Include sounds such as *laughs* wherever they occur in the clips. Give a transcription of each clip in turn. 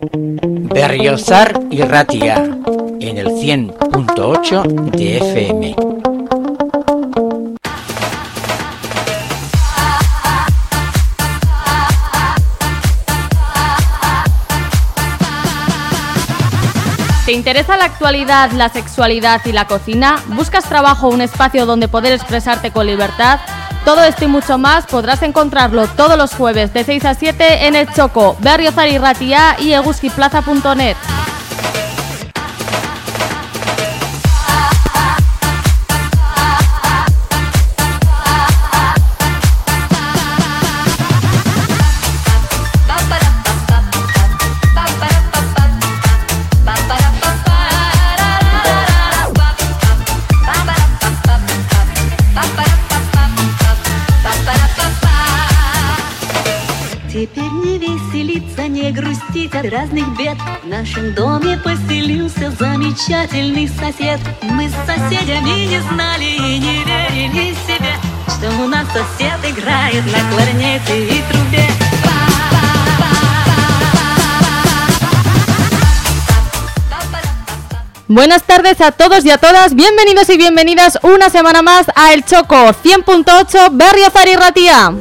Berriozar y Ratia en el 100.8 de FM. ¿Te interesa la actualidad, la sexualidad y la cocina? ¿Buscas trabajo, un espacio donde poder expresarte con libertad? Todo esto y mucho más podrás encontrarlo todos los jueves de 6 a 7 en el Choco, Berriozar y Ratia y eguskiplaza.net. от разных бед В нашем доме поселился замечательный сосед Мы с соседями не знали и не верили себе Что у нас сосед играет на кларнете и трубе Buenas tardes a todos y a todas, bienvenidos y bienvenidas una semana más a El Choco 100.8 Berriozar y Ratia.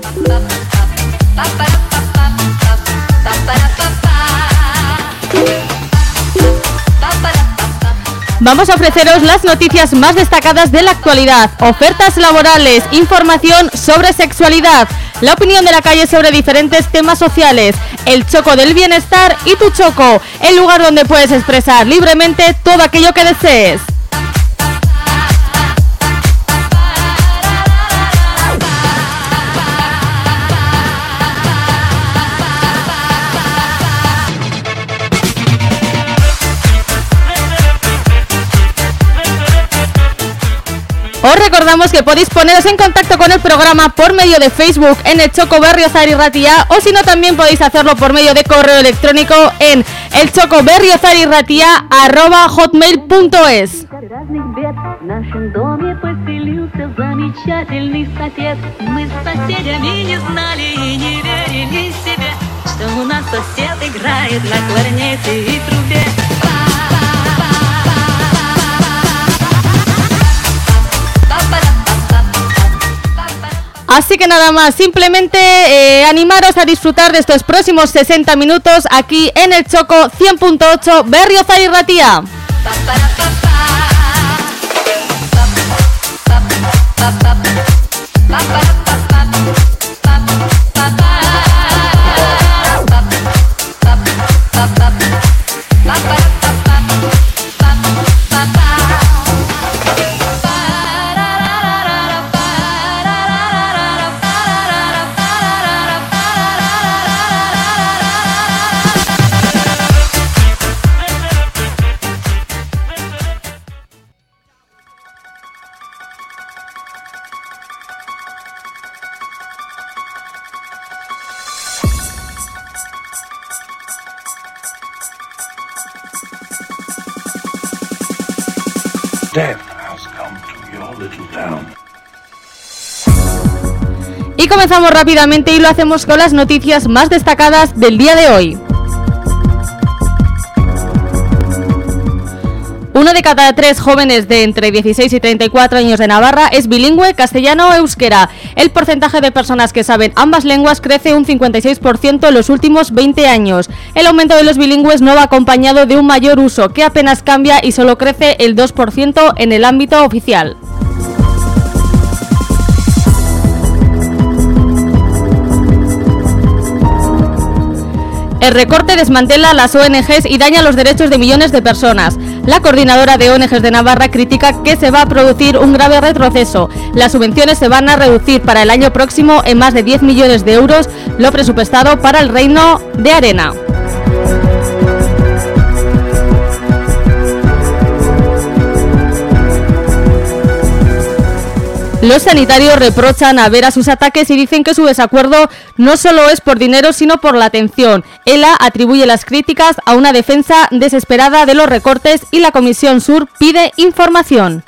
Vamos a ofreceros las noticias más destacadas de la actualidad, ofertas laborales, información sobre sexualidad, la opinión de la calle sobre diferentes temas sociales, el choco del bienestar y tu choco, el lugar donde puedes expresar libremente todo aquello que desees. Os recordamos que podéis poneros en contacto con el programa por medio de Facebook en el Choco Berriozar y Ratia o si no también podéis hacerlo por medio de correo electrónico en el Choco Berriozar y Ratia arroba hotmail.es. разных бед В нашем доме поселился замечательный сосед Мы с соседями не знали и не верили себе Что у нас сосед играет на кларнете и трубе Así que nada más, simplemente eh, animaros a disfrutar de estos próximos 60 minutos aquí en el Choco 100.8 Berriozar y. Death Y comenzamos rápidamente y lo hacemos con las noticias más destacadas del día de hoy. Uno de cada tres jóvenes de entre 16 y 34 años de Navarra es bilingüe castellano-euskera. El porcentaje de personas que saben ambas lenguas crece un 56% en los últimos 20 años. El aumento de los bilingües no va acompañado de un mayor uso, que apenas cambia y solo crece el 2% en el ámbito oficial. El recorte desmantela las ONGs y daña los derechos de millones de personas. La coordinadora de ONGs de Navarra critica que se va a producir un grave retroceso. Las subvenciones se van a reducir para el año próximo en más de 10 millones de euros, lo presupuestado para el Reino de Arena. Los sanitarios reprochan a ver a sus ataques y dicen que su desacuerdo no solo es por dinero, sino por la atención. ELA atribuye las críticas a una defensa desesperada de los recortes y la Comisión Sur pide información.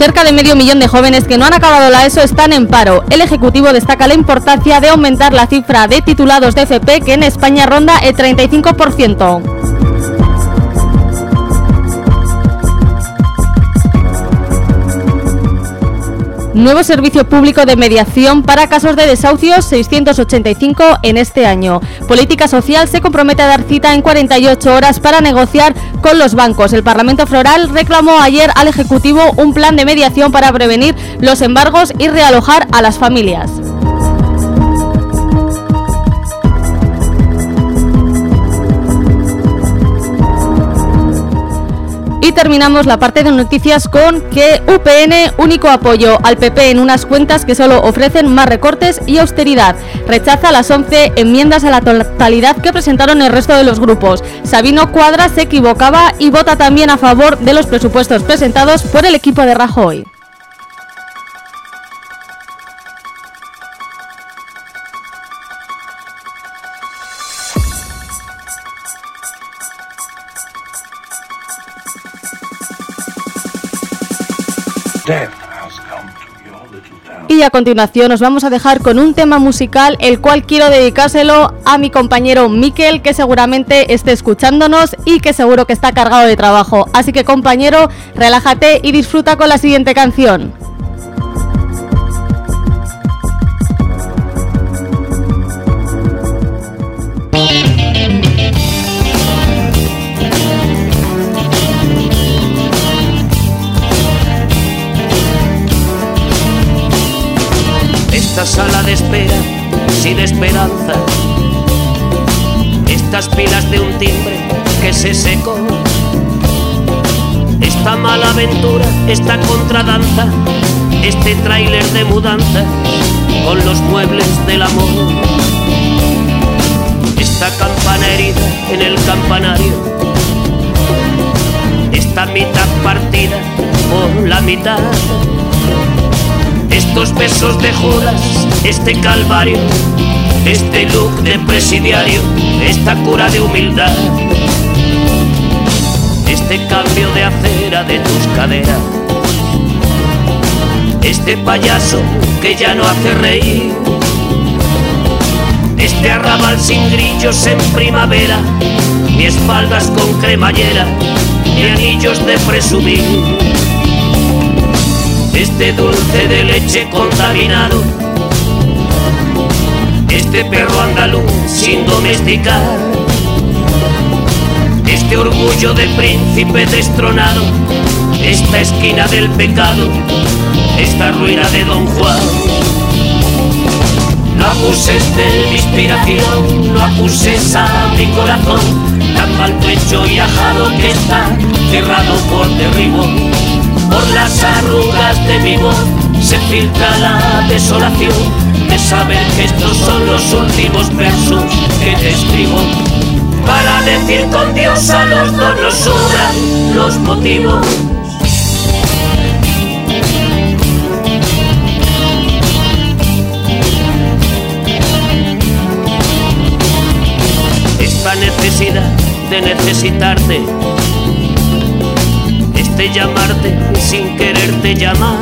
Cerca de medio millón de jóvenes que no han acabado la ESO están en paro. El Ejecutivo destaca la importancia de aumentar la cifra de titulados de FP que en España ronda el 35%. Nuevo servicio público de mediación para casos de desahucios 685 en este año. Política Social se compromete a dar cita en 48 horas para negociar con los bancos. El Parlamento Floral reclamó ayer al Ejecutivo un plan de mediación para prevenir los embargos y realojar a las familias. Y terminamos la parte de noticias con que UPN, único apoyo al PP en unas cuentas que solo ofrecen más recortes y austeridad. Rechaza las 11 enmiendas a la totalidad que presentaron el resto de los grupos. Sabino Cuadra se equivocaba y vota también a favor de los presupuestos presentados por el equipo de Rajoy. Y a continuación nos vamos a dejar con un tema musical, el cual quiero dedicárselo a mi compañero Miquel, que seguramente esté escuchándonos y que seguro que está cargado de trabajo. Así que compañero, relájate y disfruta con la siguiente canción. Sala de espera sin esperanza. Estas pilas de un timbre que se secó. Esta mala aventura, esta contradanza, este tráiler de mudanza con los muebles del amor. Esta campana herida en el campanario. Esta mitad partida por la mitad estos besos de Judas, este calvario, este look de presidiario, esta cura de humildad, este cambio de acera de tus caderas, este payaso que ya no hace reír, este arrabal sin grillos en primavera, ni espaldas con cremallera, ni anillos de presumir este dulce de leche contaminado, este perro andaluz sin domesticar, este orgullo de príncipe destronado, esta esquina del pecado, esta ruina de Don Juan. No acuses de mi inspiración, no acuses a mi corazón, tan mal hecho y ajado que está. Cerrado por derribo por las arrugas de mi voz se filtra la desolación de saber que estos son los últimos versos que te escribo. Para decir con Dios a los dos nos los motivos. Esta necesidad de necesitarte de llamarte sin quererte llamar.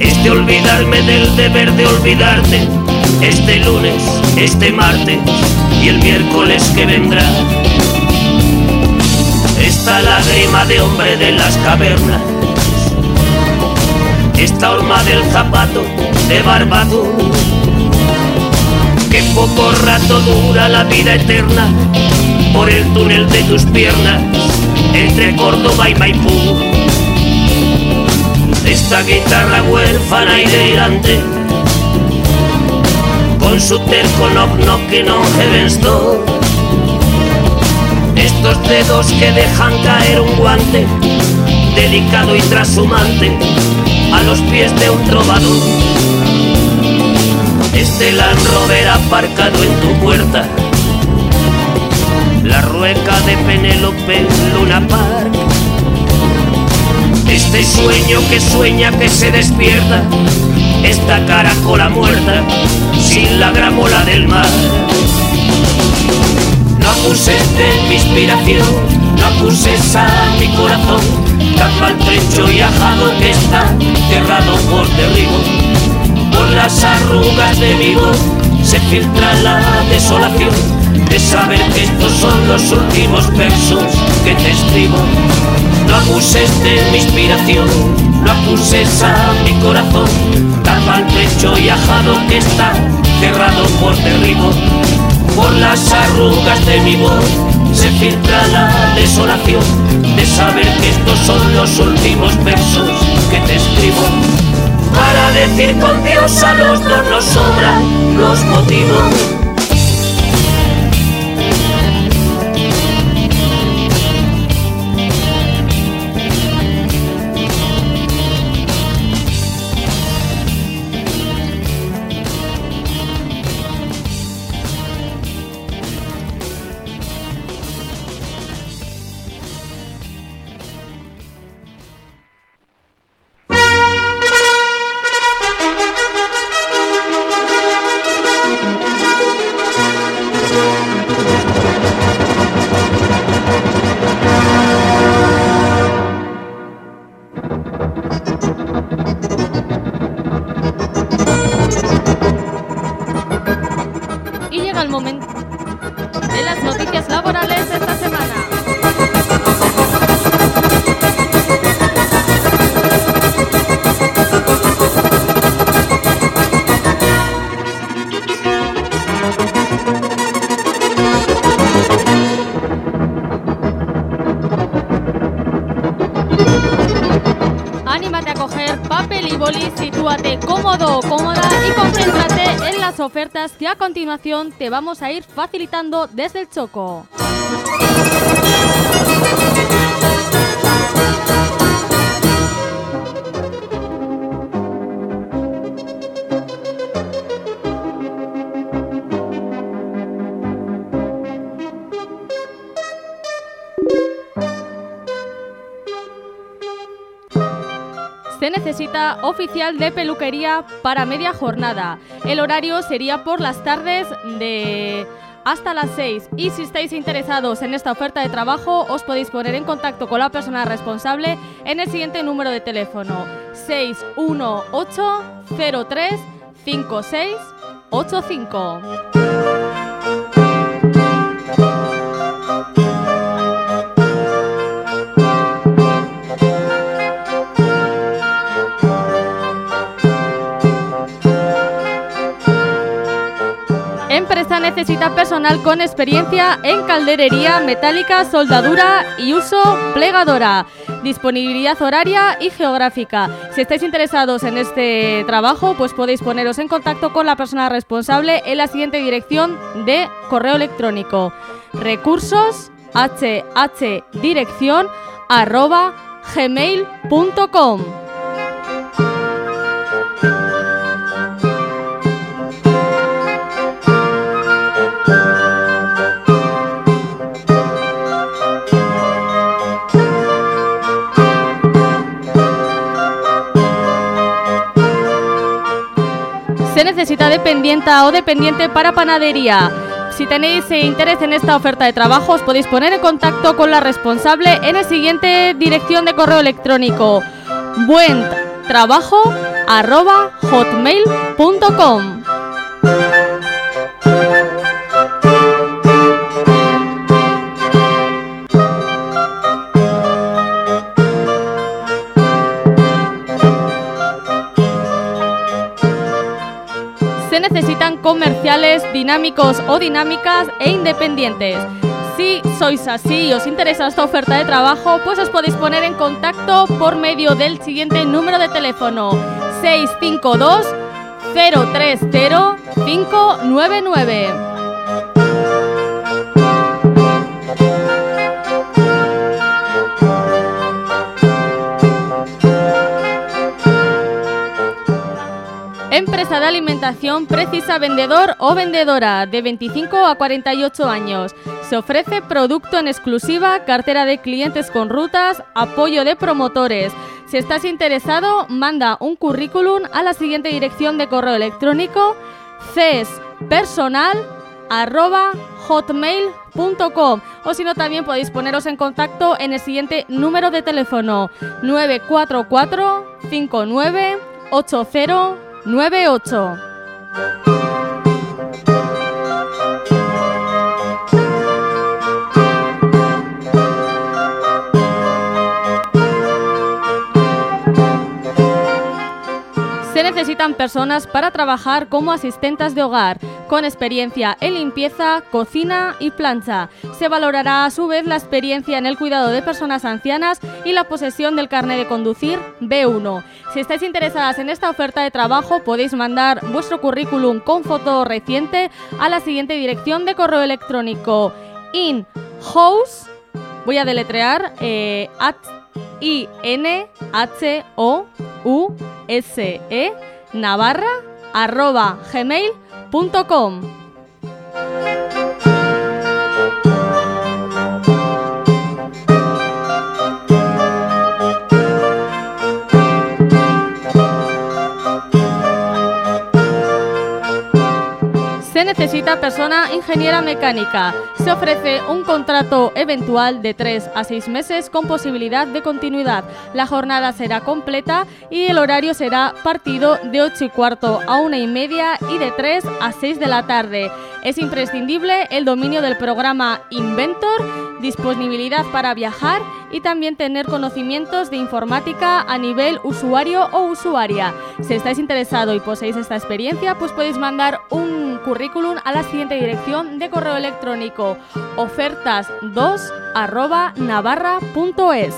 Este olvidarme del deber de olvidarte, este lunes, este martes y el miércoles que vendrá. Esta lágrima de hombre de las cavernas, esta horma del zapato de barbado, que poco rato dura la vida eterna por el túnel de tus piernas entre Córdoba y Maipú. Esta guitarra huérfana y delirante, con su terco knock knock en on heaven's door. Estos dedos que dejan caer un guante, delicado y trashumante, a los pies de un trovador. Este Land Rover aparcado en que sueña que se despierta, esta caracola muerta, sin la gramola del mar. No acuses de mi inspiración, no acuses a mi corazón, tan maltrecho y ajado que está, cerrado por derribo. Por las arrugas de mi voz se filtra la desolación de saber que estos son los últimos versos que te escribo. No acuses de mi inspiración, no acuses a mi corazón, tan maltrecho y ajado que está, cerrado por derribo. Por las arrugas de mi voz se filtra la desolación de saber que estos son los últimos versos que te escribo. Para decir con Dios a los dos nos sobran los motivos. Ofertas que a continuación te vamos a ir facilitando desde el Choco. Oficial de peluquería para media jornada. El horario sería por las tardes de hasta las 6 y si estáis interesados en esta oferta de trabajo os podéis poner en contacto con la persona responsable en el siguiente número de teléfono. 618 necesita personal con experiencia en calderería, metálica, soldadura y uso plegadora. Disponibilidad horaria y geográfica. Si estáis interesados en este trabajo, pues podéis poneros en contacto con la persona responsable en la siguiente dirección de correo electrónico. Recursos hhdirección arroba gmail.com. dependienta o dependiente para panadería. Si tenéis interés en esta oferta de trabajo, os podéis poner en contacto con la responsable en la siguiente dirección de correo electrónico buen trabajo. Comerciales dinámicos o dinámicas e independientes. Si sois así y os interesa esta oferta de trabajo, pues os podéis poner en contacto por medio del siguiente número de teléfono 652 030 599. Empresa de alimentación precisa vendedor o vendedora de 25 a 48 años. Se ofrece producto en exclusiva, cartera de clientes con rutas, apoyo de promotores. Si estás interesado, manda un currículum a la siguiente dirección de correo electrónico cespersonal@hotmail.com o si no también podéis poneros en contacto en el siguiente número de teléfono 944 59 80 98. Necesitan personas para trabajar como asistentas de hogar, con experiencia en limpieza, cocina y plancha. Se valorará a su vez la experiencia en el cuidado de personas ancianas y la posesión del carnet de conducir B1. Si estáis interesadas en esta oferta de trabajo, podéis mandar vuestro currículum con foto reciente a la siguiente dirección de correo electrónico in house voy a deletrear eh, at i n h o u navarra arroba gmail.com Se necesita persona ingeniera mecánica. Se ofrece un contrato eventual de 3 a 6 meses con posibilidad de continuidad. La jornada será completa y el horario será partido de 8 y cuarto a 1 y media y de 3 a 6 de la tarde. Es imprescindible el dominio del programa Inventor, disponibilidad para viajar y también tener conocimientos de informática a nivel usuario o usuaria. Si estáis interesado y poseéis esta experiencia, pues podéis mandar un currículum a la siguiente dirección de correo electrónico ofertas2 arroba navarra.es.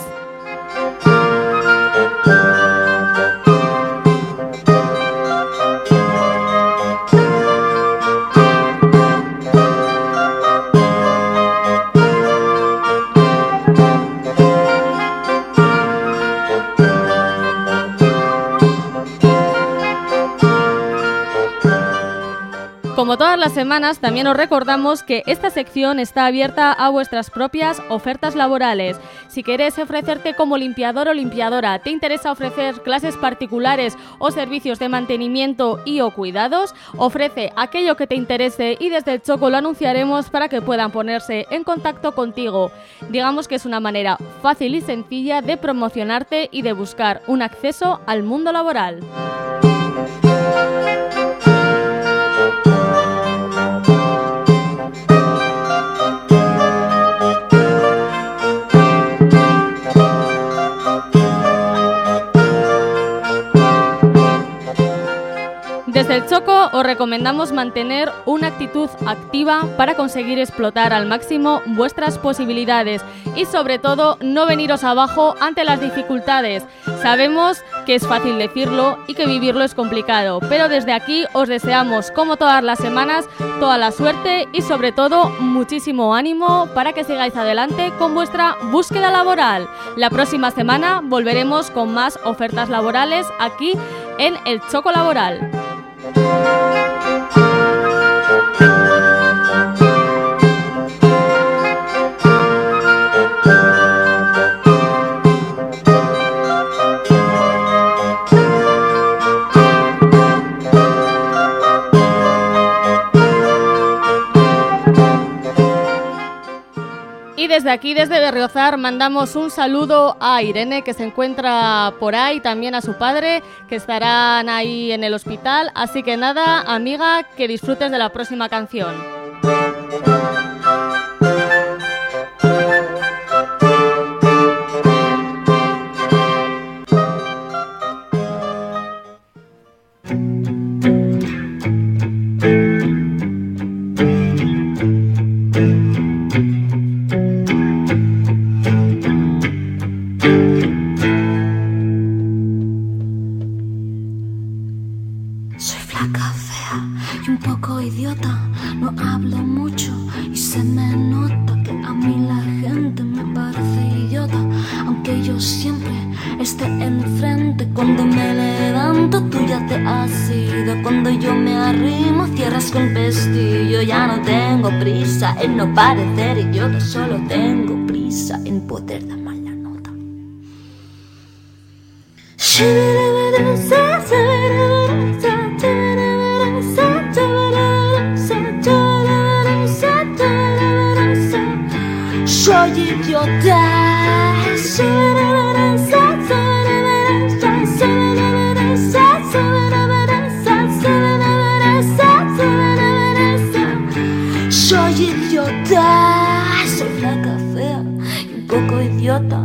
Como todas las semanas, también os recordamos que esta sección está abierta a vuestras propias ofertas laborales. Si quieres ofrecerte como limpiador o limpiadora, te interesa ofrecer clases particulares o servicios de mantenimiento y o cuidados, ofrece aquello que te interese y desde el Choco lo anunciaremos para que puedan ponerse en contacto contigo. Digamos que es una manera fácil y sencilla de promocionarte y de buscar un acceso al mundo laboral. Desde el Choco os recomendamos mantener una actitud activa para conseguir explotar al máximo vuestras posibilidades y sobre todo no veniros abajo ante las dificultades. Sabemos que es fácil decirlo y que vivirlo es complicado, pero desde aquí os deseamos, como todas las semanas, toda la suerte y sobre todo muchísimo ánimo para que sigáis adelante con vuestra búsqueda laboral. La próxima semana volveremos con más ofertas laborales aquí en el Choco Laboral. Y desde aquí, desde Berriozar, mandamos un saludo a Irene, que se encuentra por ahí, también a su padre, que estarán ahí en el hospital. Así que nada, amiga, que disfrutes de la próxima canción. Idiota. No hablo mucho y se me nota que a mí la gente me parece idiota. Aunque yo siempre esté enfrente. Cuando me levanto, tú ya te has ido. Cuando yo me arrimo, cierras con pestillo. Ya no tengo prisa en no parecer idiota. Solo tengo prisa en poder dar mal la nota. Soy idiota, soy flaca fea y un poco idiota.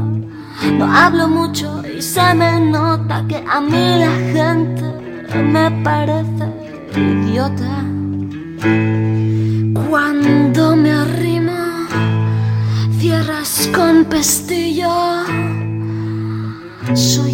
No hablo mucho y se me nota que a mí la gente me parece pestillo. Soy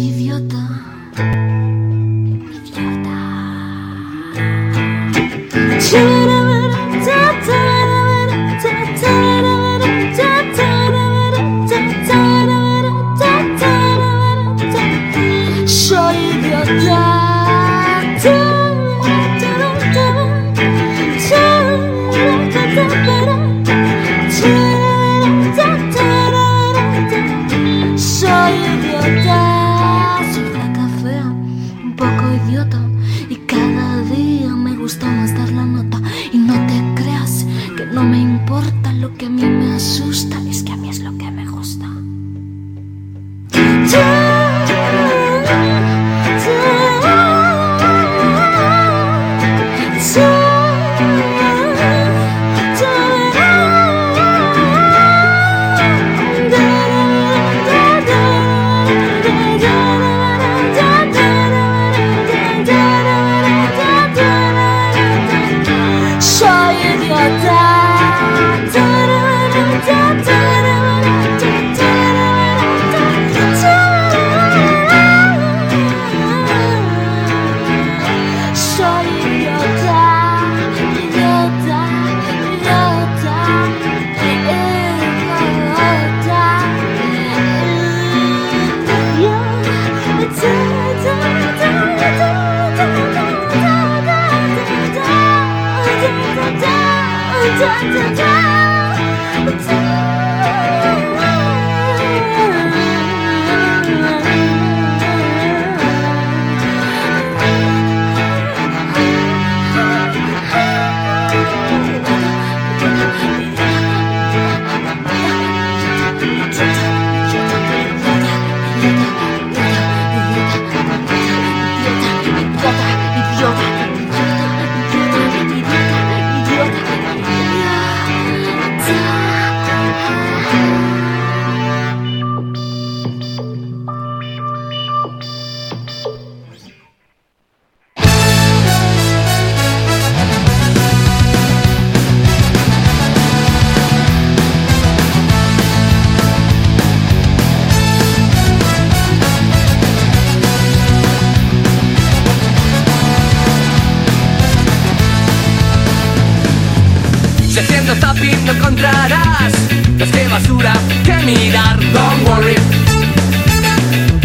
Si haciendo zapping no encontrarás más que basura que mirar. Don't worry,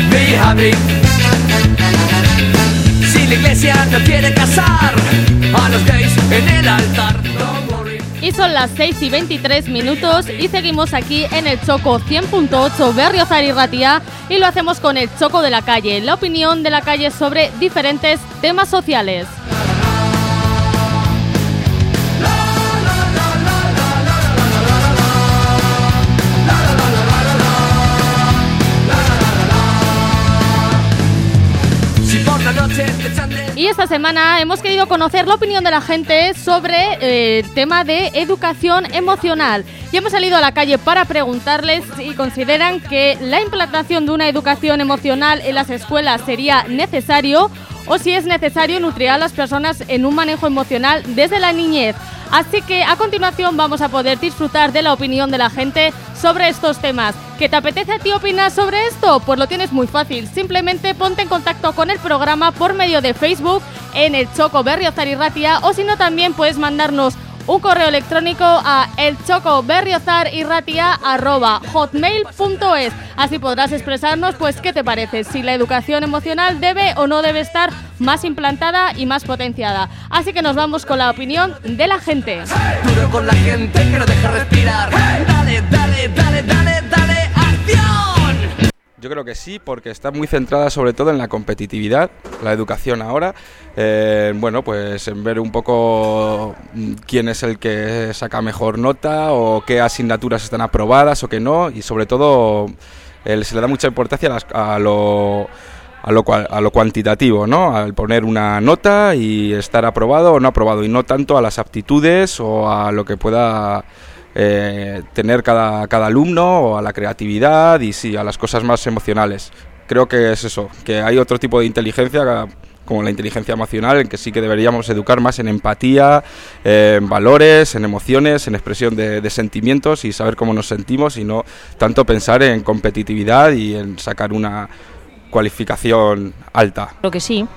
be happy. Si la iglesia no quiere casar a los gays en el altar. Don't worry. Y son las 6 y 23 minutos y seguimos aquí en el Choco 100.8 Berriozar y Ratia y lo hacemos con el Choco de la calle, la opinión de la calle sobre diferentes temas sociales. Y esta semana hemos querido conocer la opinión de la gente sobre eh, el tema de educación emocional. Y hemos salido a la calle para preguntarles si consideran que la implantación de una educación emocional en las escuelas sería necesario o si es necesario nutrir a las personas en un manejo emocional desde la niñez. Así que a continuación vamos a poder disfrutar de la opinión de la gente sobre estos temas. ¿Qué te apetece a ti opinar sobre esto? Pues lo tienes muy fácil. Simplemente ponte en contacto con el programa por medio de Facebook en el Choco Berriozar y o si no también puedes mandarnos un correo electrónico a elchocoberriozar.hotmail.es Así podrás expresarnos pues qué te parece, si la educación emocional debe o no debe estar más implantada y más potenciada. Así que nos vamos con la opinión de la gente. duro con la gente que no deja respirar. Dale, dale, dale, dale. Yo creo que sí, porque está muy centrada sobre todo en la competitividad, la educación ahora. Eh, bueno, pues en ver un poco mm, quién es el que saca mejor nota o qué asignaturas están aprobadas o qué no. Y sobre todo eh, se le da mucha importancia a, las- a lo, a, lo, a lo cuantitativo, ¿no? Al poner una nota y estar aprobado o no aprobado. Y no tanto a las aptitudes o a lo que pueda eh, tener cada, cada alumno o a la creatividad y sí, a las cosas más emocionales. Creo que es eso, que hay otro tipo de inteligencia como la inteligencia emocional, en que sí que deberíamos educar más en empatía, eh, en valores, en emociones, en expresión de, de sentimientos y saber cómo nos sentimos y no tanto pensar en competitividad y en sacar una cualificación alta. Creo que sí.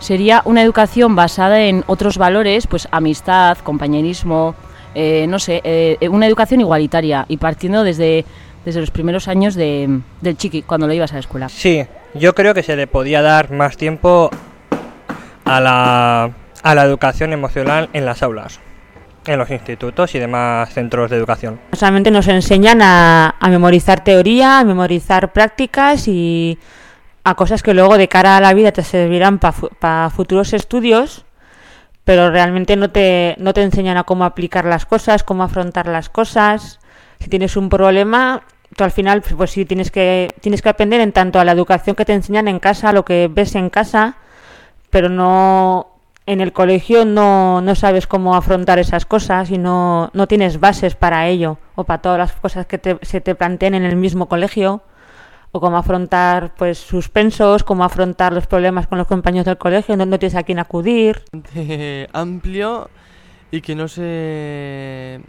Sería una educación basada en otros valores, pues amistad, compañerismo, eh, no sé, eh, una educación igualitaria y partiendo desde, desde los primeros años de, del chiqui, cuando lo ibas a la escuela. Sí, yo creo que se le podía dar más tiempo a la, a la educación emocional en las aulas, en los institutos y demás centros de educación. Solamente nos enseñan a, a memorizar teoría, a memorizar prácticas y a cosas que luego de cara a la vida te servirán para futuros estudios, pero realmente no te, no te enseñan a cómo aplicar las cosas, cómo afrontar las cosas. Si tienes un problema, tú al final pues sí tienes que, tienes que aprender en tanto a la educación que te enseñan en casa, lo que ves en casa, pero no en el colegio no, no sabes cómo afrontar esas cosas y no, no tienes bases para ello o para todas las cosas que te- se te planteen en el mismo colegio o cómo afrontar pues suspensos, cómo afrontar los problemas con los compañeros del colegio, no, no tienes a quién acudir. amplio y que no se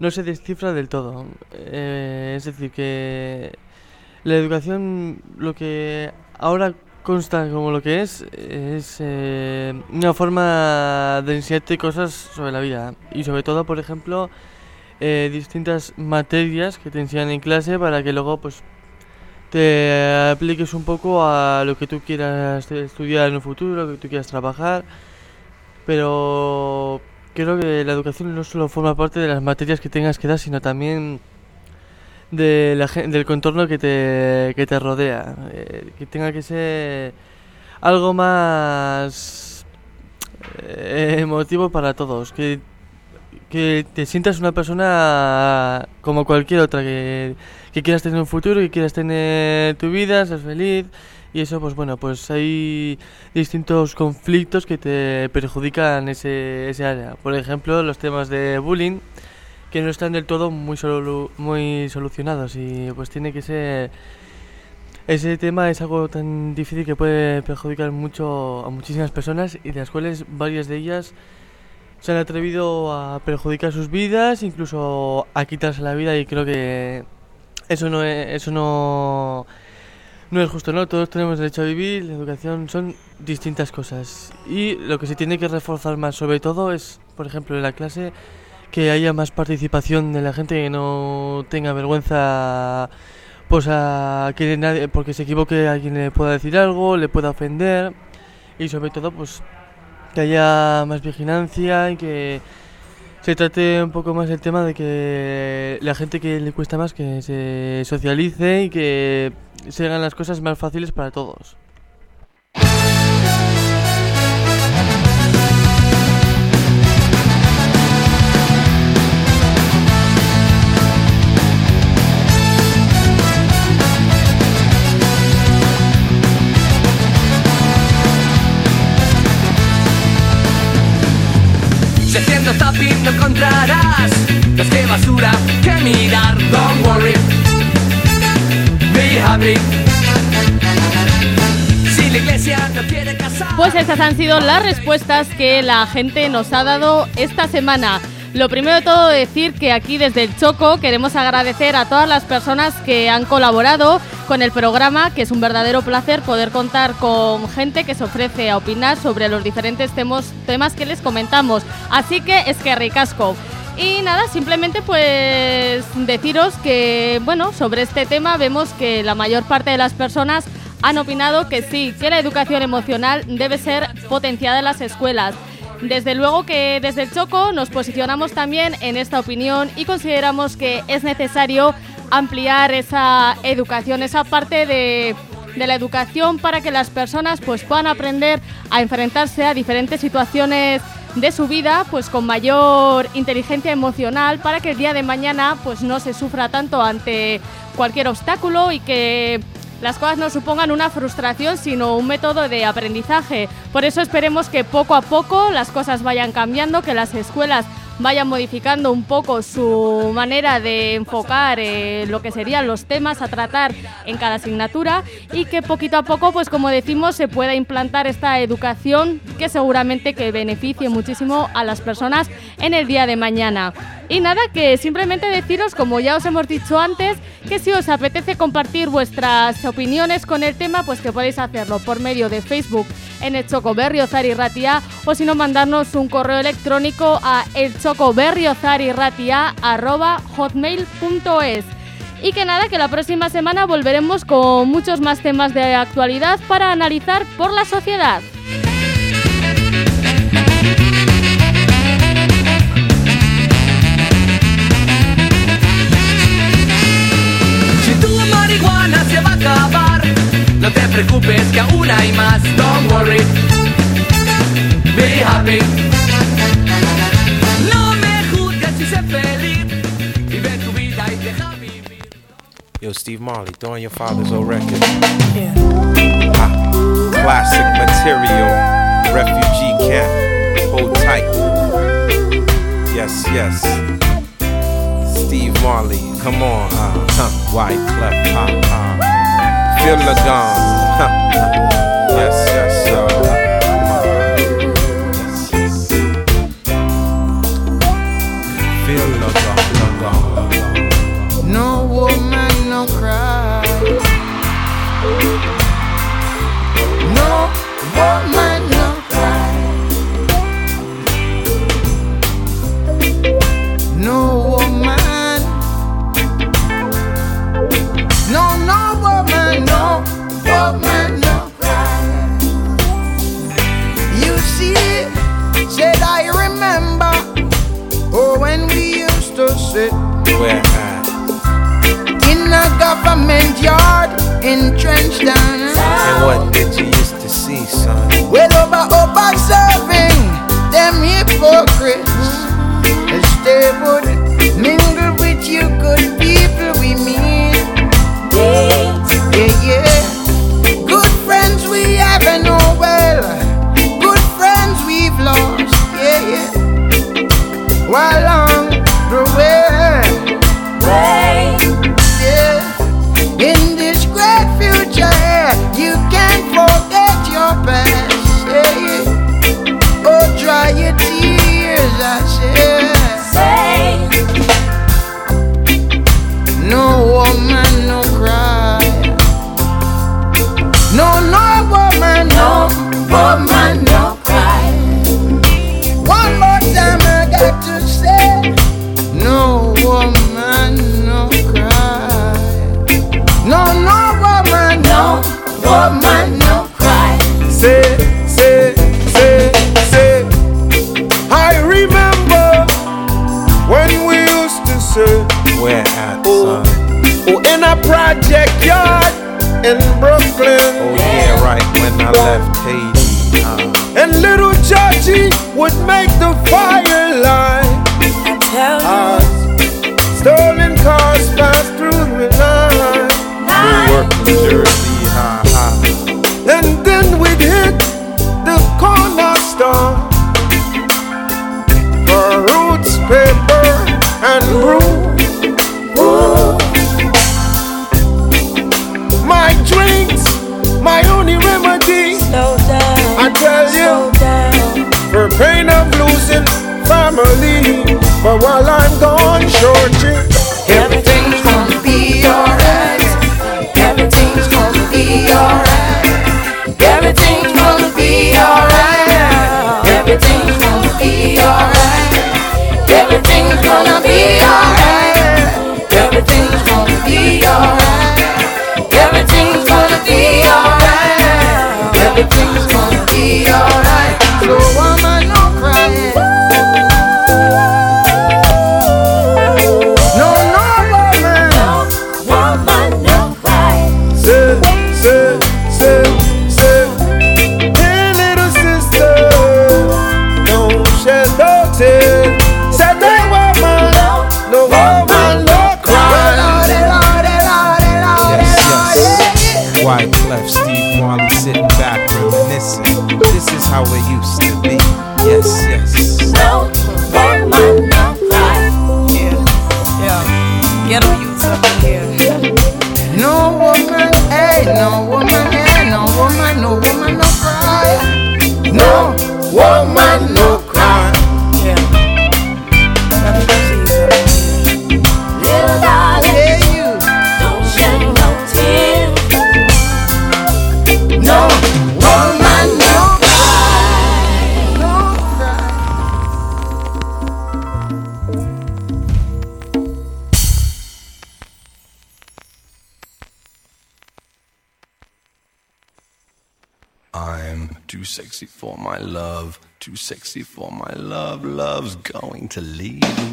no se descifra del todo. Eh, es decir, que la educación, lo que ahora consta como lo que es, es eh, una forma de enseñarte cosas sobre la vida y sobre todo, por ejemplo, eh, distintas materias que te enseñan en clase para que luego pues te apliques un poco a lo que tú quieras estudiar en un futuro, lo que tú quieras trabajar, pero creo que la educación no solo forma parte de las materias que tengas que dar, sino también del contorno que te, que te rodea, eh, que tenga que ser algo más eh, emotivo para todos, que, que te sientas una persona como cualquier otra, que, que quieras tener un futuro, que quieras tener tu vida, ser feliz. Y eso, pues bueno, pues hay distintos conflictos que te perjudican ese, ese área. Por ejemplo, los temas de bullying, que no están del todo muy, solu- muy solucionados. Y pues tiene que ser... Ese tema es algo tan difícil que puede perjudicar mucho a muchísimas personas y de las cuales varias de ellas se han atrevido a perjudicar sus vidas, incluso a quitarse la vida y creo que eso no es, eso no, no es justo, ¿no? Todos tenemos derecho a vivir, la educación son distintas cosas y lo que se tiene que reforzar más sobre todo es, por ejemplo, en la clase que haya más participación de la gente que no tenga vergüenza pues a que nadie porque se equivoque alguien le pueda decir algo, le pueda ofender y sobre todo pues que haya más vigilancia y que se trate un poco más el tema de que la gente que le cuesta más que se socialice y que se hagan las cosas más fáciles para todos. Haciendo zapping no encontrarás más que basura que mirar. Don't worry, be happy. Si la iglesia no quiere casar. Pues esas han sido las respuestas que la gente nos ha dado esta semana. Lo primero de todo decir que aquí desde el Choco queremos agradecer a todas las personas que han colaborado con el programa, que es un verdadero placer poder contar con gente que se ofrece a opinar sobre los diferentes temas que les comentamos. Así que es que ricasco. Y nada, simplemente pues deciros que, bueno, sobre este tema vemos que la mayor parte de las personas han opinado que sí, que la educación emocional debe ser potenciada en las escuelas. Desde luego que desde el Choco nos posicionamos también en esta opinión y consideramos que es necesario ampliar esa educación, esa parte de, de la educación para que las personas pues puedan aprender a enfrentarse a diferentes situaciones de su vida pues con mayor inteligencia emocional para que el día de mañana pues no se sufra tanto ante cualquier obstáculo y que las cosas no supongan una frustración, sino un método de aprendizaje. Por eso esperemos que poco a poco las cosas vayan cambiando, que las escuelas vayan modificando un poco su manera de enfocar eh, lo que serían los temas a tratar en cada asignatura y que poquito a poco, pues como decimos, se pueda implantar esta educación que seguramente que beneficie muchísimo a las personas en el día de mañana. Y nada, que simplemente deciros, como ya os hemos dicho antes, que si os apetece compartir vuestras opiniones con el tema, pues que podéis hacerlo por medio de Facebook en el Chocoberriozar y Ratia o si no mandarnos un correo electrónico a elchocoberriozar.hotmail.es y que nada, que la próxima semana volveremos con muchos más temas de actualidad para analizar por la sociedad. Preocupes que aún hay más. Don't worry, be happy. No me juzgues si sé feliz, vive tu vida y deja vivir. Yo, Steve Marley, throw on your father's old record. Yeah. Classic material, refugee camp. Hold tight. Yes, yes. Steve Marley, come on, uh, huh? White clef, ha, ha. Feel the gun. *laughs* yes, yes, sir. Government yard in Trenchtown. And what did you used to see, son? Well, over observing for my love. Love's going to leave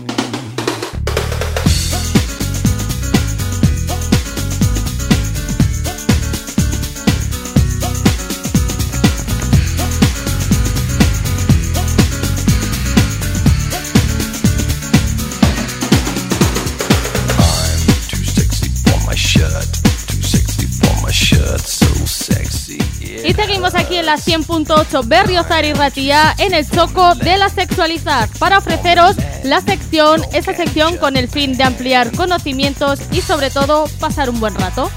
la 100.8 Berriozar y Ratía en el choco de la sexualidad para ofreceros la sección, esa sección con el fin de ampliar conocimientos y sobre todo pasar un buen rato.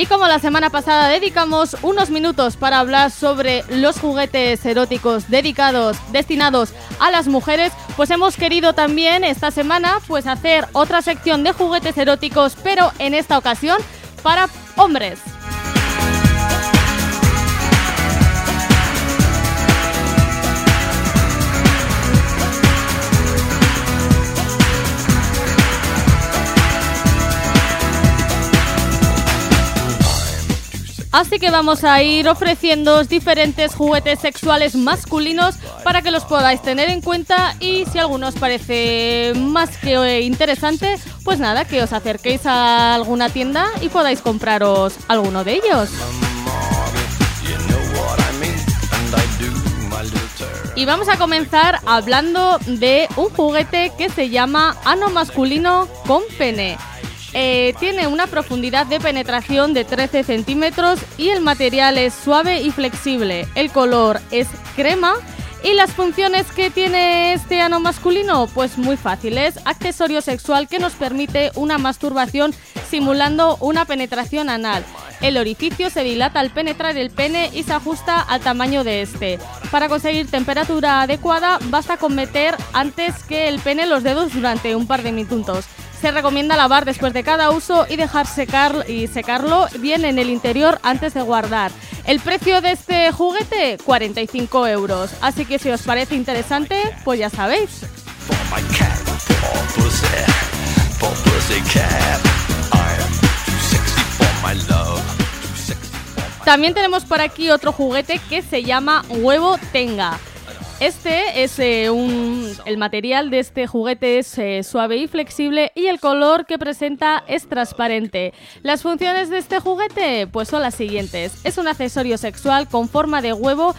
Y como la semana pasada dedicamos unos minutos para hablar sobre los juguetes eróticos dedicados, destinados a las mujeres, pues hemos querido también esta semana pues hacer otra sección de juguetes eróticos, pero en esta ocasión para hombres. Así que vamos a ir ofreciendo diferentes juguetes sexuales masculinos para que los podáis tener en cuenta y si alguno os parece más que interesante, pues nada, que os acerquéis a alguna tienda y podáis compraros alguno de ellos. Y vamos a comenzar hablando de un juguete que se llama ano masculino con pene. Eh, tiene una profundidad de penetración de 13 centímetros y el material es suave y flexible. El color es crema. ¿Y las funciones que tiene este ano masculino? Pues muy fáciles. Accesorio sexual que nos permite una masturbación simulando una penetración anal. El orificio se dilata al penetrar el pene y se ajusta al tamaño de este. Para conseguir temperatura adecuada basta con meter antes que el pene los dedos durante un par de minutos. Se recomienda lavar después de cada uso y dejar secar y secarlo bien en el interior antes de guardar. El precio de este juguete 45 euros. Así que si os parece interesante, pues ya sabéis. También tenemos por aquí otro juguete que se llama Huevo Tenga. Este es eh, un. El material de este juguete es eh, suave y flexible y el color que presenta es transparente. Las funciones de este juguete, pues son las siguientes: es un accesorio sexual con forma de huevo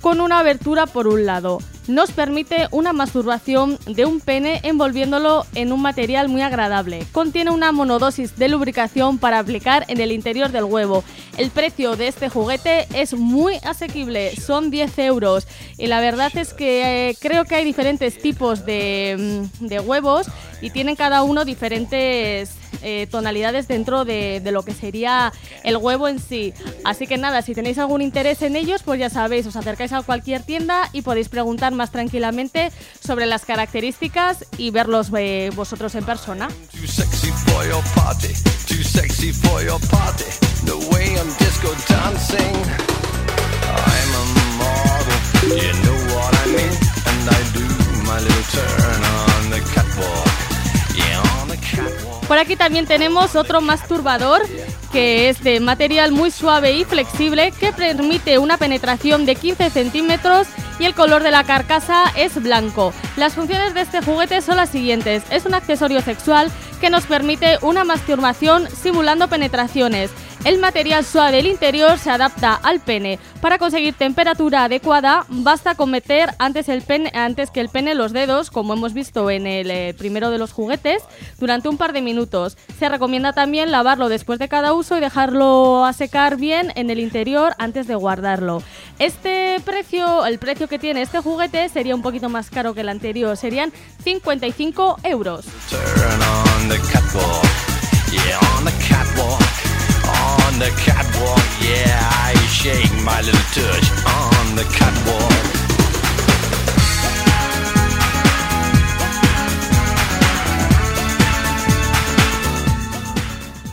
con una abertura por un lado. Nos permite una masturbación de un pene envolviéndolo en un material muy agradable. Contiene una monodosis de lubricación para aplicar en el interior del huevo. El precio de este juguete es muy asequible, son 10 euros. Y la verdad es que eh, creo que hay diferentes tipos de, mm, de huevos y tienen cada uno diferentes eh, tonalidades dentro de, de lo que sería el huevo en sí. Así que nada, si tenéis algún interés en ellos, pues ya sabéis, os acercáis a cualquier tienda y podéis preguntar más tranquilamente sobre las características y verlos eh, vosotros en persona. I do my little turn on the catwalk. Yeah, on the catwalk. Por aquí también tenemos otro masturbador que es de material muy suave y flexible que permite una penetración de 15 centímetros y el color de la carcasa es blanco. Las funciones de este juguete son las siguientes. Es un accesorio sexual que nos permite una masturbación simulando penetraciones. El material suave del interior se adapta al pene. Para conseguir temperatura adecuada, basta con meter antes, el pene, antes que el pene los dedos, como hemos visto en el eh, primero de los juguetes, durante un par de minutos. Se recomienda también lavarlo después de cada uso y dejarlo a secar bien en el interior antes de guardarlo. Este precio, el precio que tiene este juguete sería un poquito más caro que el anterior, serían 55 euros. Turn on the yeah, on the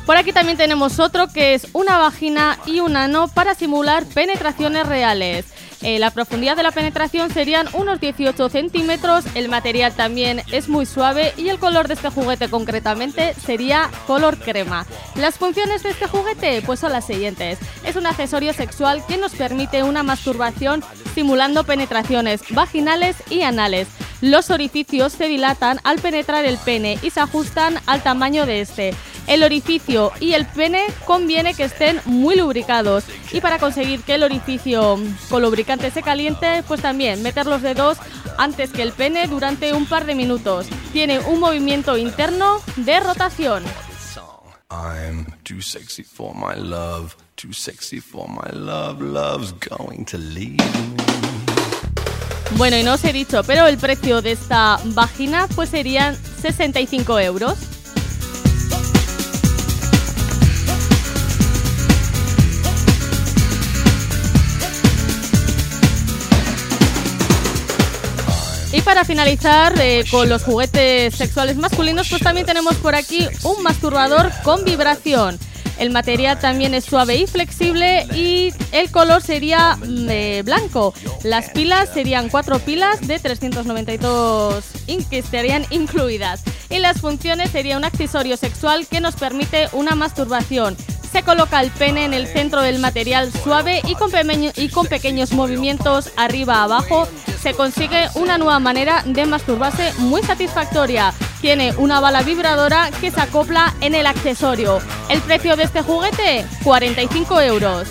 Por aquí también tenemos otro que es una vagina y un ano para simular penetraciones reales. Eh, la profundidad de la penetración serían unos 18 centímetros, el material también es muy suave y el color de este juguete concretamente sería color crema. Las funciones de este juguete pues son las siguientes. Es un accesorio sexual que nos permite una masturbación simulando penetraciones vaginales y anales. Los orificios se dilatan al penetrar el pene y se ajustan al tamaño de este. El orificio y el pene conviene que estén muy lubricados y para conseguir que el orificio con lubricante se caliente, pues también meter los dedos antes que el pene durante un par de minutos. Tiene un movimiento interno de rotación. I'm too sexy for my love, too sexy for my love, love's going to leave me. Bueno, y no os he dicho, pero el precio de esta vagina pues serían 65 euros. Y para finalizar eh, con los juguetes sexuales masculinos, pues también tenemos por aquí un masturbador con vibración. El material también es suave y flexible y el color sería mm, eh, blanco. Las pilas serían cuatro pilas de 392 in- que estarían incluidas. Y las funciones sería un accesorio sexual que nos permite una masturbación. Se coloca el pene en el centro del material suave y con, y con pequeños movimientos arriba abajo se consigue una nueva manera de masturbarse muy satisfactoria. Tiene una bala vibradora que se acopla en el accesorio. El precio de este juguete, 45 euros.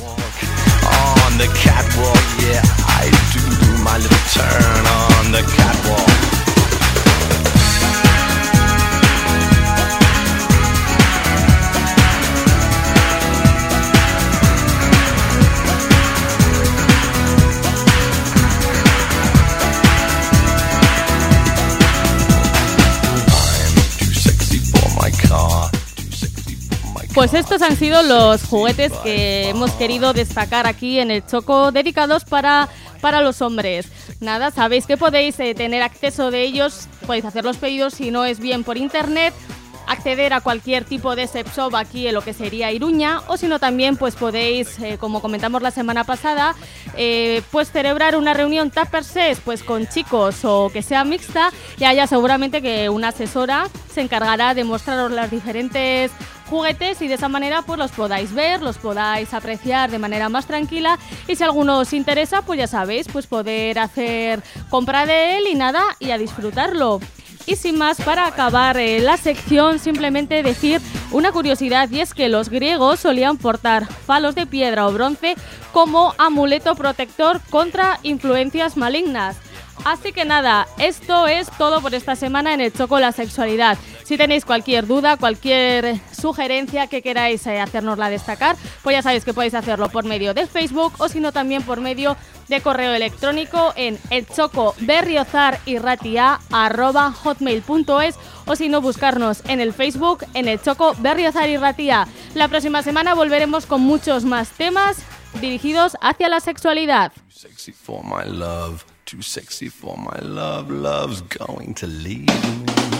Pues estos han sido los juguetes que hemos querido destacar aquí en el Choco dedicados para, para los hombres. Nada, sabéis que podéis eh, tener acceso de ellos, podéis hacer los pedidos si no es bien por internet, acceder a cualquier tipo de sex shop aquí en lo que sería Iruña o si no también pues podéis, eh, como comentamos la semana pasada, eh, pues celebrar una reunión tupper pues con chicos o que sea mixta y haya seguramente que una asesora se encargará de mostraros las diferentes juguetes y de esa manera pues los podáis ver, los podáis apreciar de manera más tranquila y si alguno os interesa pues ya sabéis pues poder hacer compra de él y nada y a disfrutarlo. Y sin más, para acabar eh, la sección, simplemente decir una curiosidad y es que los griegos solían portar palos de piedra o bronce como amuleto protector contra influencias malignas. Así que nada, esto es todo por esta semana en el Choco la Sexualidad. Si tenéis cualquier duda, cualquier sugerencia que queráis eh, hacernosla destacar, pues ya sabéis que podéis hacerlo por medio de Facebook o si no también por medio de correo electrónico en elchocoberriozar.hotmail.es o si no buscarnos en el Facebook en el Choco Berriozar. La próxima semana volveremos con muchos más temas dirigidos hacia la sexualidad. Too sexy for my love, love's going to leave me.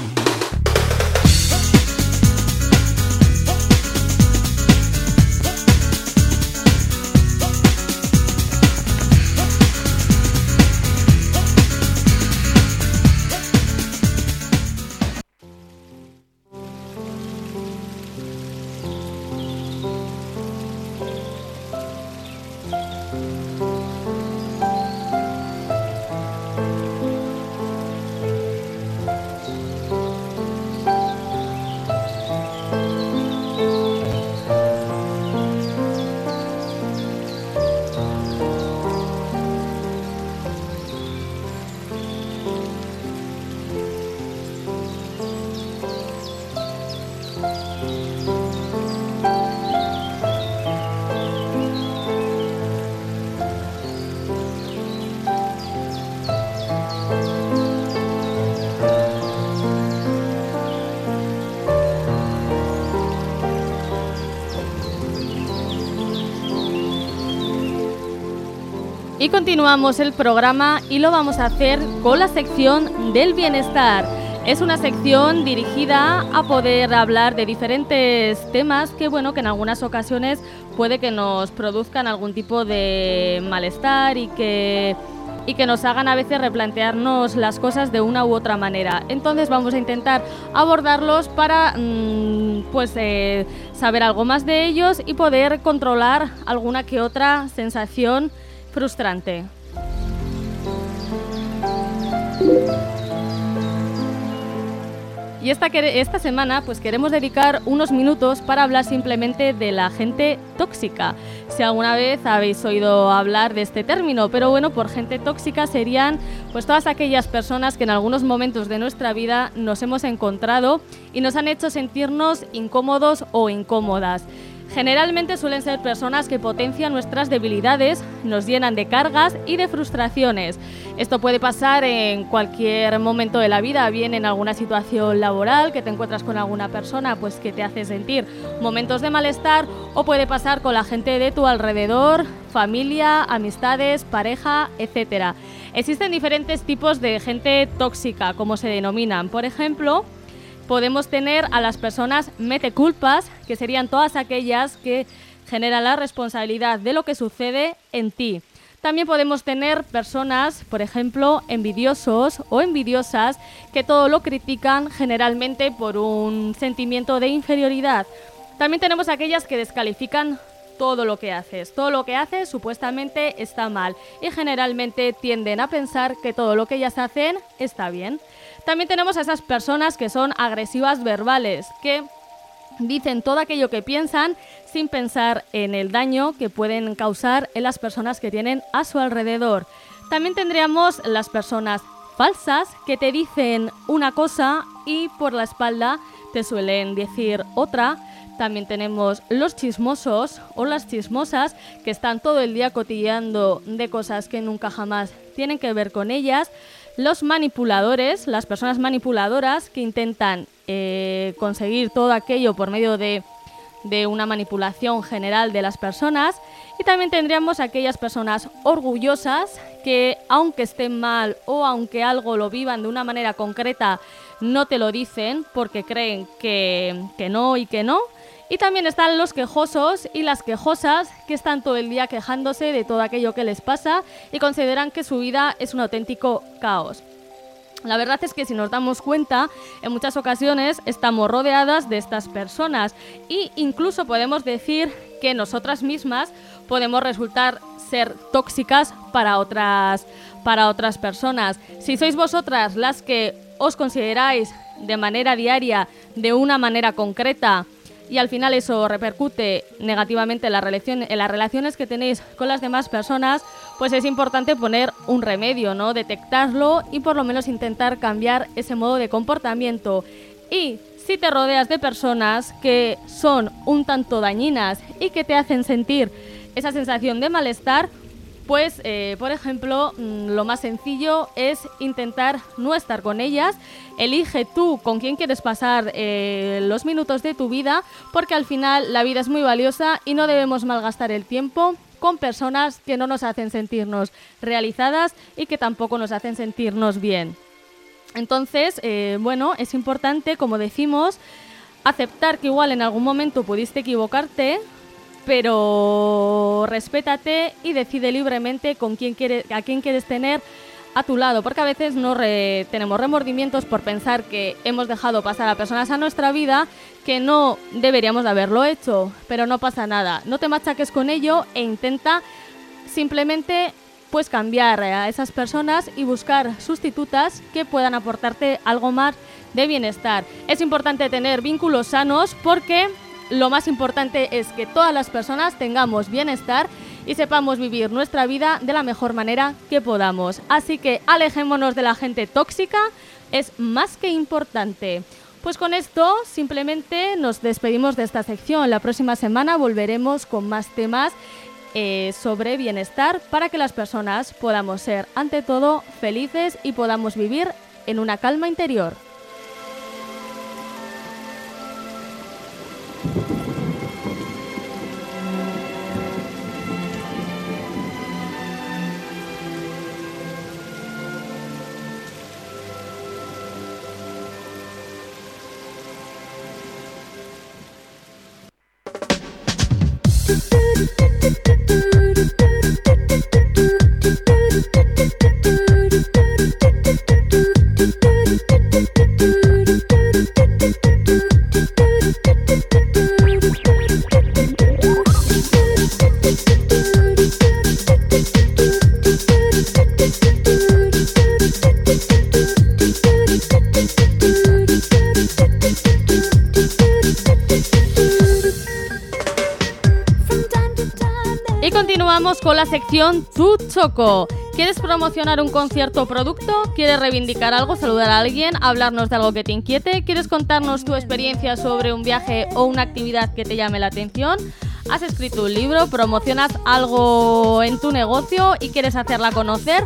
Continuamos el programa y lo vamos a hacer con la sección del bienestar. Es una sección dirigida a poder hablar de diferentes temas que, bueno, que en algunas ocasiones puede que nos produzcan algún tipo de malestar y que y que nos hagan a veces replantearnos las cosas de una u otra manera. Entonces vamos a intentar abordarlos para mm, pues eh, saber algo más de ellos y poder controlar alguna que otra sensación frustrante. Y esta, esta semana pues queremos dedicar unos minutos para hablar simplemente de la gente tóxica. Si alguna vez habéis oído hablar de este término, pero bueno, por gente tóxica serían pues todas aquellas personas que en algunos momentos de nuestra vida nos hemos encontrado y nos han hecho sentirnos incómodos o incómodas. Generalmente suelen ser personas que potencian nuestras debilidades, nos llenan de cargas y de frustraciones. Esto puede pasar en cualquier momento de la vida, bien en alguna situación laboral, que te encuentras con alguna persona pues que te hace sentir momentos de malestar o puede pasar con la gente de tu alrededor, familia, amistades, pareja, etcétera. Existen diferentes tipos de gente tóxica, como se denominan. Por ejemplo, podemos tener a las personas meteculpas, que serían todas aquellas que generan la responsabilidad de lo que sucede en ti. También podemos tener personas, por ejemplo, envidiosos o envidiosas, que todo lo critican generalmente por un sentimiento de inferioridad. También tenemos aquellas que descalifican todo lo que haces. Todo lo que haces supuestamente está mal y generalmente tienden a pensar que todo lo que ellas hacen está bien. También tenemos a esas personas que son agresivas verbales, que dicen todo aquello que piensan sin pensar en el daño que pueden causar en las personas que tienen a su alrededor. También tendríamos las personas falsas que te dicen una cosa y por la espalda te suelen decir otra. También tenemos los chismosos o las chismosas que están todo el día cotilleando de cosas que nunca jamás tienen que ver con ellas. Los manipuladores, las personas manipuladoras que intentan eh, conseguir todo aquello por medio de, de una manipulación general de las personas. Y también tendríamos aquellas personas orgullosas que aunque estén mal o aunque algo lo vivan de una manera concreta, no te lo dicen porque creen que, que no y que no. Y también están los quejosos y las quejosas que están todo el día quejándose de todo aquello que les pasa y consideran que su vida es un auténtico caos. La verdad es que si nos damos cuenta, en muchas ocasiones estamos rodeadas de estas personas e incluso podemos decir que nosotras mismas podemos resultar ser tóxicas para otras para otras personas. Si sois vosotras las que os consideráis de manera diaria, de una manera concreta, y al final eso repercute negativamente en, las relaciones que tenéis con las demás personas, pues es importante poner un remedio, ¿no? Detectarlo y por lo menos intentar cambiar ese modo de comportamiento. Y si te rodeas de personas que son un tanto dañinas y que te hacen sentir esa sensación de malestar, pues, eh, por ejemplo, mm, lo más sencillo es intentar no estar con ellas. Elige tú con quién quieres pasar eh, los minutos de tu vida, porque al final la vida es muy valiosa y no debemos malgastar el tiempo con personas que no nos hacen sentirnos realizadas y que tampoco nos hacen sentirnos bien. Entonces, eh, bueno, es importante, como decimos, aceptar que igual en algún momento pudiste equivocarte, pero respétate y decide libremente con quién quieres, a quién quieres tener a tu lado, porque a veces no tenemos remordimientos por pensar que hemos dejado pasar a personas a nuestra vida que no deberíamos de haberlo hecho, pero no pasa nada. No te machaques con ello e intenta simplemente pues cambiar a esas personas y buscar sustitutas que puedan aportarte algo más de bienestar. Es importante tener vínculos sanos porque lo más importante es que todas las personas tengamos bienestar y sepamos vivir nuestra vida de la mejor manera que podamos. Así que alejémonos de la gente tóxica, es más que importante. Pues con esto simplemente nos despedimos de esta sección. La próxima semana volveremos con más temas eh, sobre bienestar para que las personas podamos ser ante todo felices y podamos vivir en una calma interior. Sección Tu Choco. ¿Quieres promocionar un concierto o producto? ¿Quieres reivindicar algo, saludar a alguien, hablarnos de algo que te inquiete? ¿Quieres contarnos tu experiencia sobre un viaje o una actividad que te llame la atención? ¿Has escrito un libro? ¿Promocionas algo en tu negocio y quieres hacerla conocer?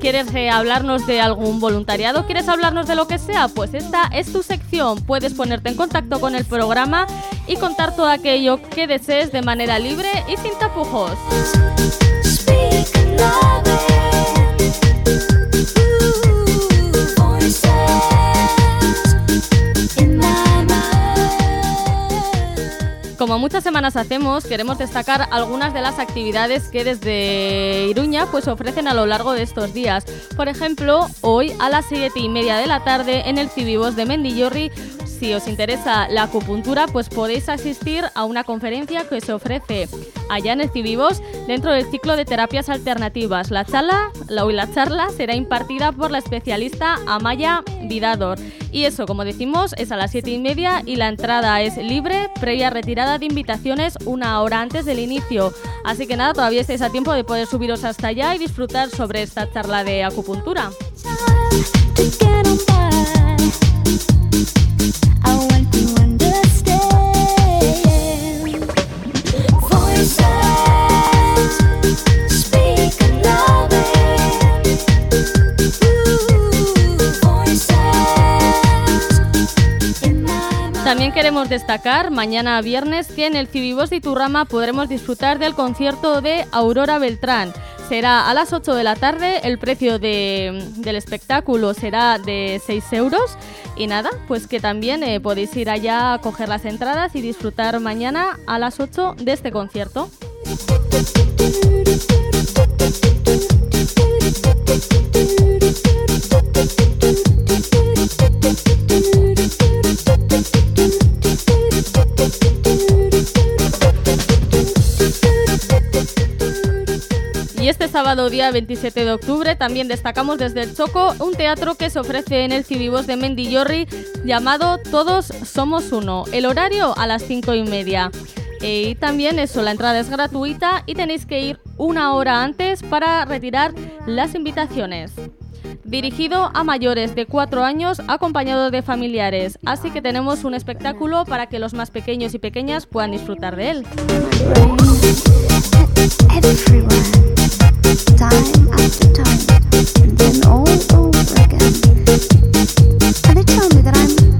¿Quieres eh, hablarnos de algún voluntariado? ¿Quieres hablarnos de lo que sea? Pues esta es tu sección. Puedes ponerte en contacto con el programa y contar todo aquello que desees de manera libre y sin tapujos. вікна. Como muchas semanas hacemos, queremos destacar algunas de las actividades que desde Iruña pues ofrecen a lo largo de estos días. Por ejemplo, hoy a las 7 y media de la tarde en el Civivos de Mendillorri si os interesa la acupuntura, pues podéis asistir a una conferencia que se ofrece allá en el Civivos dentro del ciclo de terapias alternativas. La charla, la, la charla será impartida por la especialista Amaya Vidador. Y eso, como decimos, es a las 7 y media y la entrada es libre, previa retirada de invitaciones una hora antes del inicio. Así que nada, todavía estáis a tiempo de poder subiros hasta allá y disfrutar sobre esta charla de acupuntura. También queremos destacar mañana viernes que en el Civivos de Iturrama podremos disfrutar del concierto de Aurora Beltrán. Será a las 8 de la tarde, el precio de- del espectáculo será de 6 euros y nada, pues que también eh, podéis ir allá a coger las entradas y disfrutar mañana a las 8 de este concierto. Este sábado, día 27 de octubre, también destacamos desde el Choco un teatro que se ofrece en el Civivos de Mendillorri llamado Todos Somos Uno. El horario a las 5 y media. Eh, y también eso, la entrada es gratuita y tenéis que ir una hora antes para retirar las invitaciones. Dirigido a mayores de 4 años acompañado de familiares, así que tenemos un espectáculo para que los más pequeños y pequeñas puedan disfrutar de él. They tell me that I'm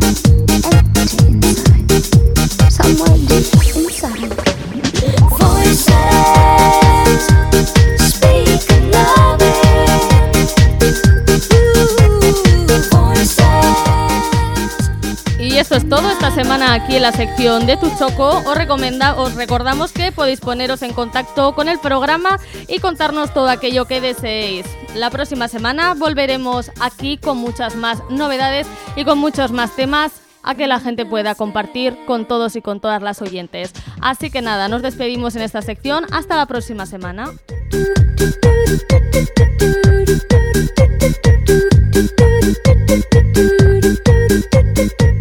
semana aquí en la sección de Tu Choco. Os, recomenda, os recordamos que podéis poneros en contacto con el programa y contarnos todo aquello que deseéis. La próxima semana volveremos aquí con muchas más novedades y con muchos más temas a que la gente pueda compartir con todos y con todas las oyentes. Así que nada, nos despedimos en esta sección. Hasta la próxima semana. *laughs*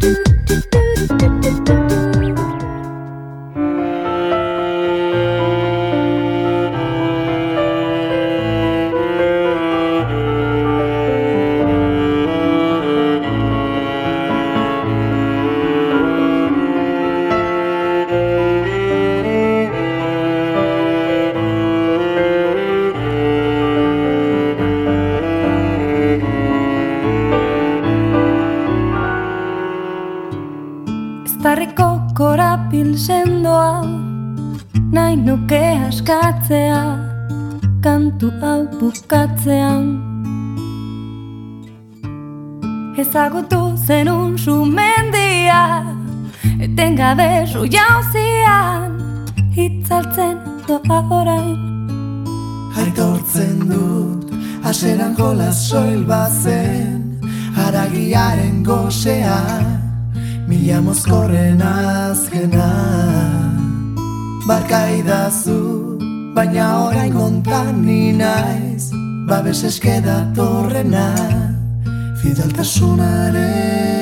nuke askatzea Kantu hau bukatzean Ezagutu zenun sumendia Etengabe zu jauzian. Itzaltzen doa orain. Aitortzen dut, aseran jola soil bazen, haragiaren gozea, mila mozkorren azkena. Barka idazu, baina orain gontan ni naiz, babes eskeda torrena, fideltasunaren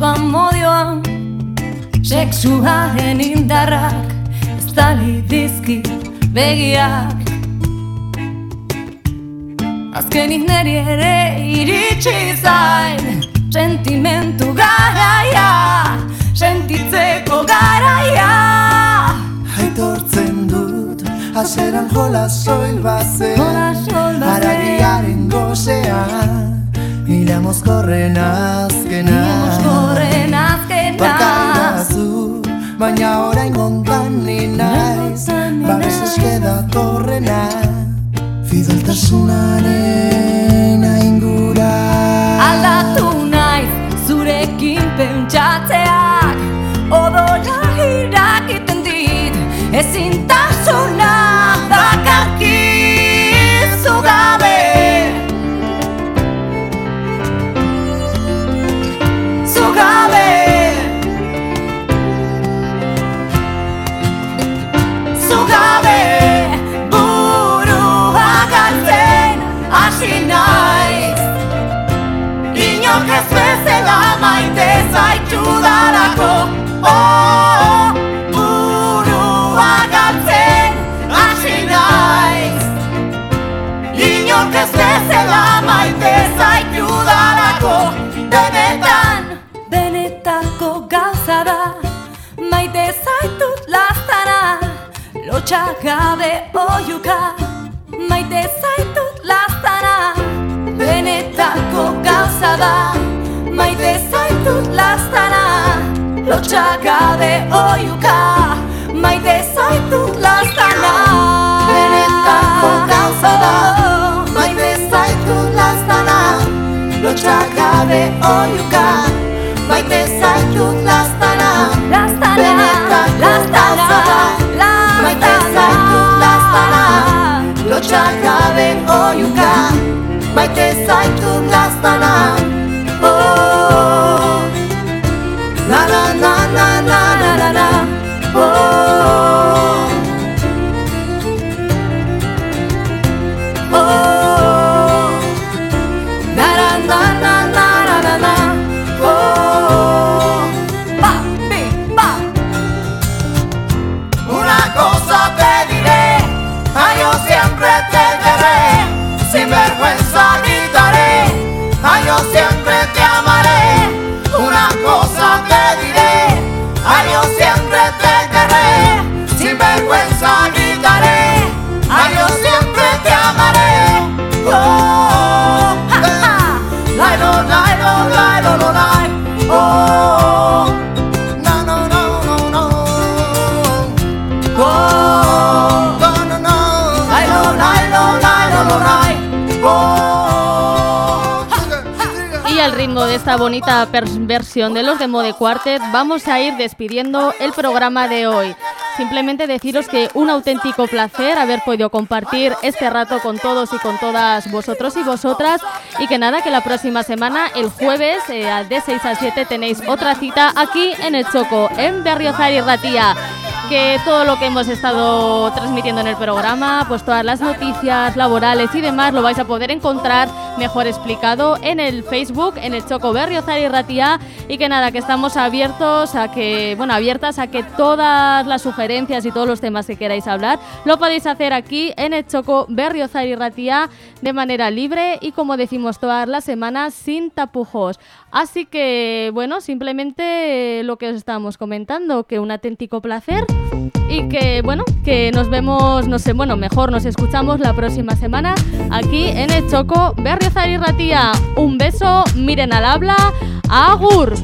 sinistu amodioan Sexuaren indarrak estali dizki begiak. Azkenik neri ere iritsi zain Sentimentu garaia Sentitzeko garaia. Aitortzen dut Azeran jola soil bazen Jola soil bazen. Aragiaren gozean Mila mozkorren azkena Baina orain gontan ni naiz. Babes eske datorrena Fideltasunaren aingura da Maite zaitut lastana Lotxagabe oiuka Maite zaitut lastana. Benetako gauza da Maite zaitut lastana Lotxagabe oiuka Maite zaitut lastana. Lastana, lastana, Maite zaitut lastana Lotxagabe oiuka Maite esta bonita versión de los de Mode Quartet, vamos a ir despidiendo el programa de hoy. Simplemente deciros que un auténtico placer haber podido compartir este rato con todos y con todas vosotros y vosotras. Y que nada, que la próxima semana, el jueves, eh, de 6 a 7, tenéis otra cita aquí en el Choco, en Berriozar y Ratía que todo lo que hemos estado transmitiendo en el programa, pues todas las noticias laborales y demás lo vais a poder encontrar mejor explicado en el Facebook, en el Choco Berriozar y Ratia y que nada, que estamos abiertos a que, bueno, abiertas a que todas las sugerencias y todos los temas que queráis hablar lo podéis hacer aquí en el Choco Berriozar y Ratia de manera libre y como decimos todas las semanas sin tapujos. Así que, bueno, simplemente lo que os estábamos comentando, que un auténtico placer y que, bueno, que nos vemos, no sé, bueno, mejor nos escuchamos la próxima semana aquí en el Choco Ratía. Un beso, miren al habla, agur.